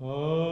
Amin.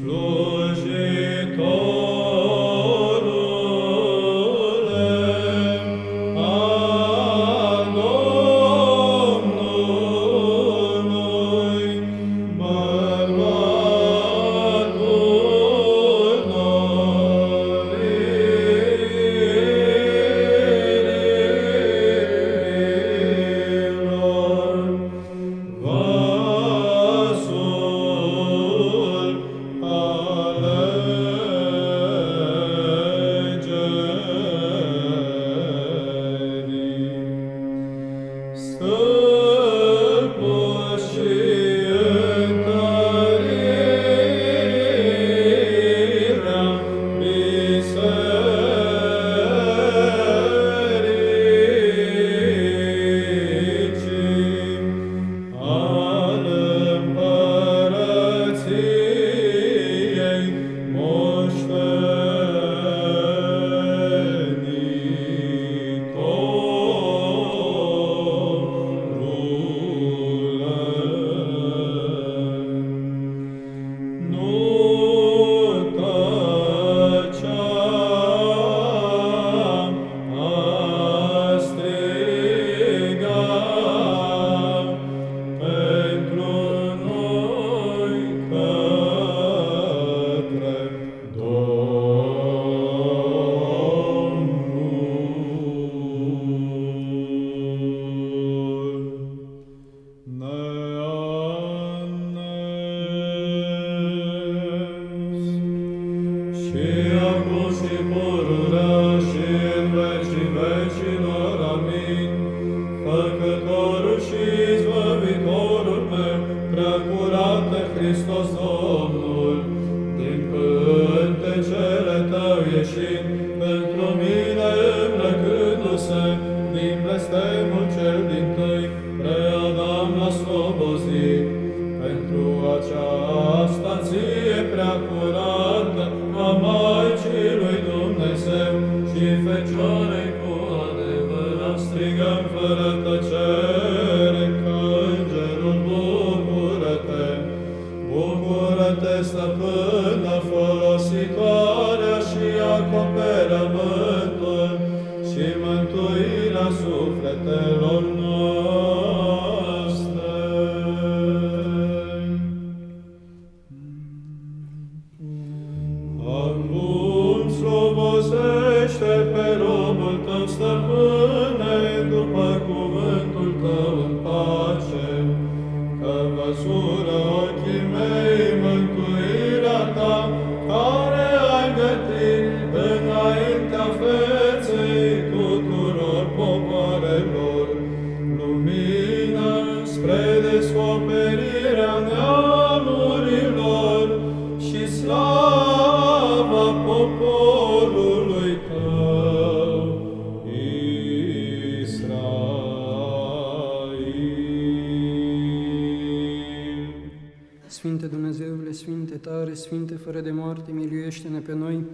Lord. Sohn poporului tău, Israel. Sfinte Dumnezeule, Sfinte tare, Sfinte fără de moarte, miluiește-ne pe noi.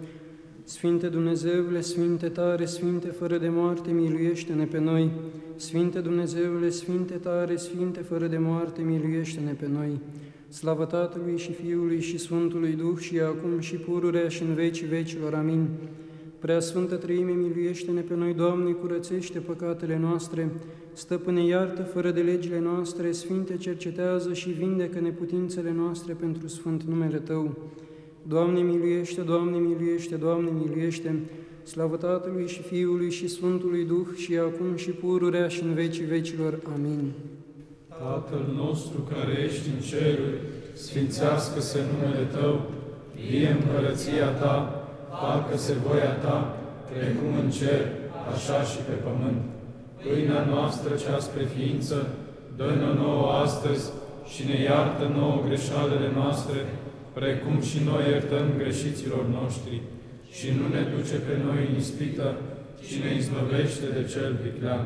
Sfinte Dumnezeule, Sfinte tare, Sfinte fără de moarte, miluiește-ne pe noi. Sfinte Dumnezeule, Sfinte tare, Sfinte fără de moarte, miluiește-ne pe noi. Slavă Tatălui și Fiului și Sfântului Duh și acum și pururea și în vecii vecilor. Amin. Prea Sfântă Treime, miluiește-ne pe noi, Doamne, curățește păcatele noastre, Stăpâne, iartă fără de legile noastre, Sfinte, cercetează și vindecă neputințele noastre pentru Sfânt numele Tău. Doamne, miluiește, Doamne, miluiește, Doamne, miluiește, slavă Tatălui și Fiului și Sfântului Duh și acum și pururea și în vecii vecilor. Amin. Tatăl nostru care ești în ceruri, sfințească-se numele Tău, vie împărăția Ta, facă-se voia Ta, precum în cer, așa și pe pământ. Pâinea noastră cea spre ființă, dă-ne nouă astăzi și ne iartă nouă greșalele noastre, precum și noi iertăm greșiților noștri. Și nu ne duce pe noi în ispită, ci ne izbăvește de cel viclean.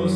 Cu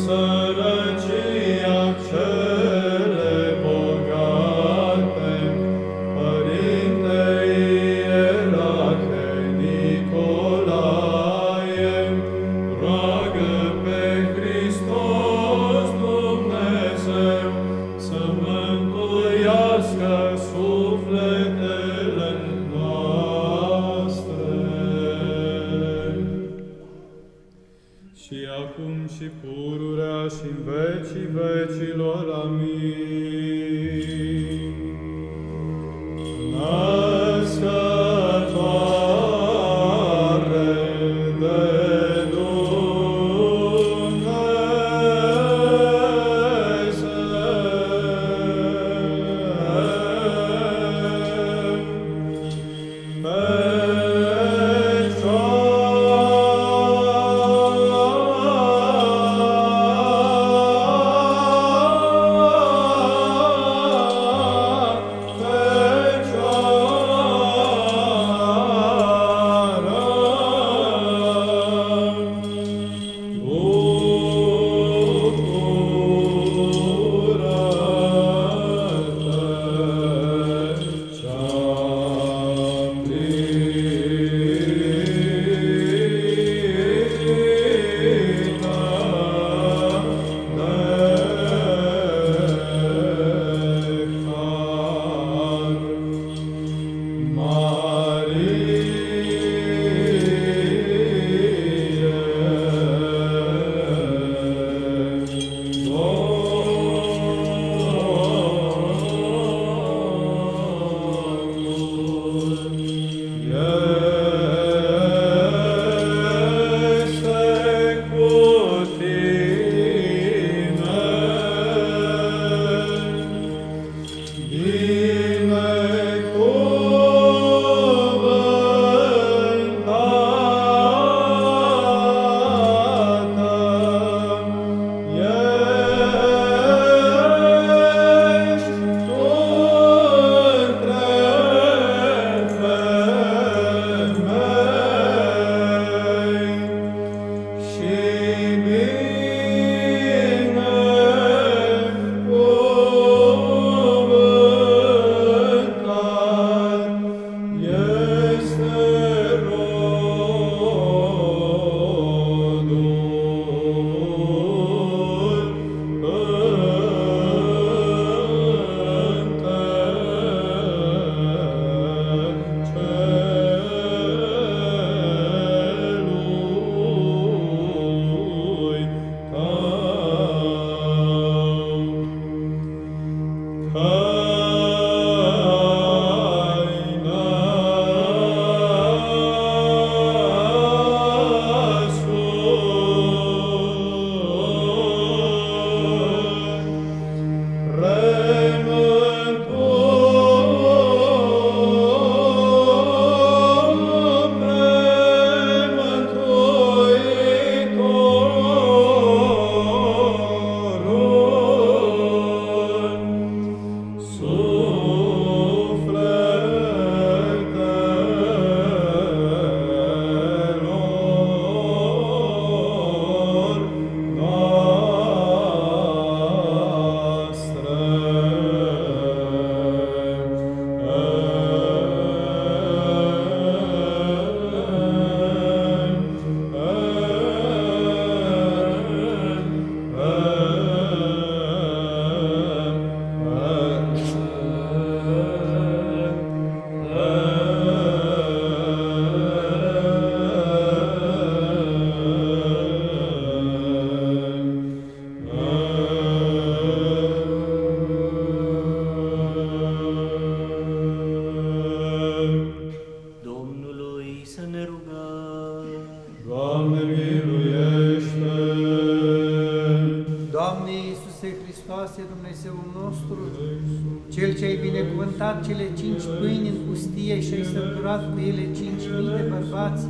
pâini în pustie și ai săturat cu ele cinci mii de bărbați,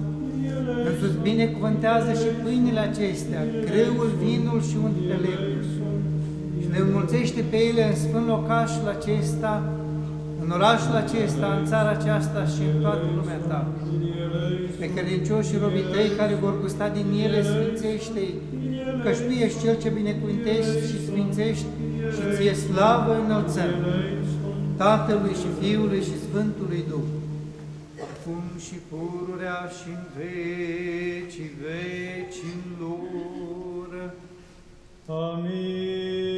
însuți binecuvântează și pâinile acestea, grâul, vinul și untele lemnul. Și ne înmulțește pe ele în sfânt locașul acesta, în orașul acesta, în țara aceasta și în toată lumea ta. Pe credincioșii robii tăi care vor gusta din ele, sfințește-i, căci Tu ești Cel ce binecuvântești și sfințești și Ție slavă înălțăm, Tatălui și Fiului și Sfântului Duh, acum și pururea și în vecii vecilor. Amin.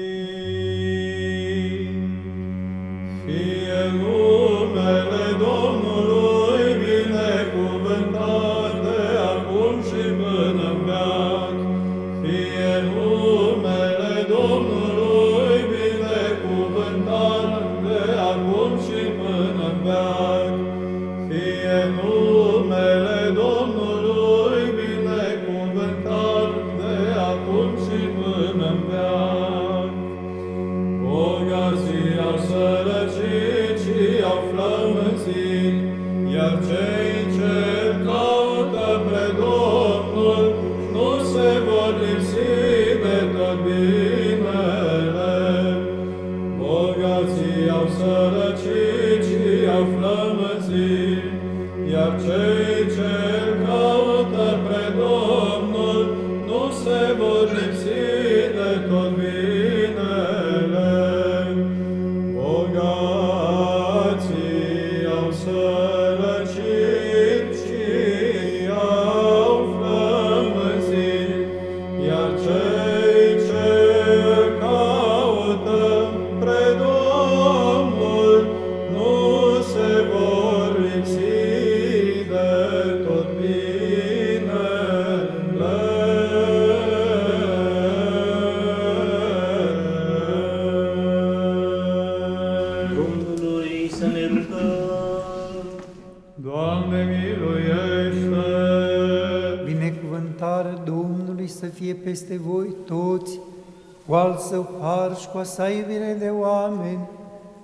cu sa iubire de oameni,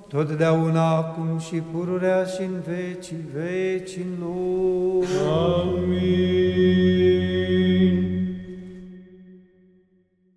totdeauna, acum și pururea și în vecii vecii lui. Amin.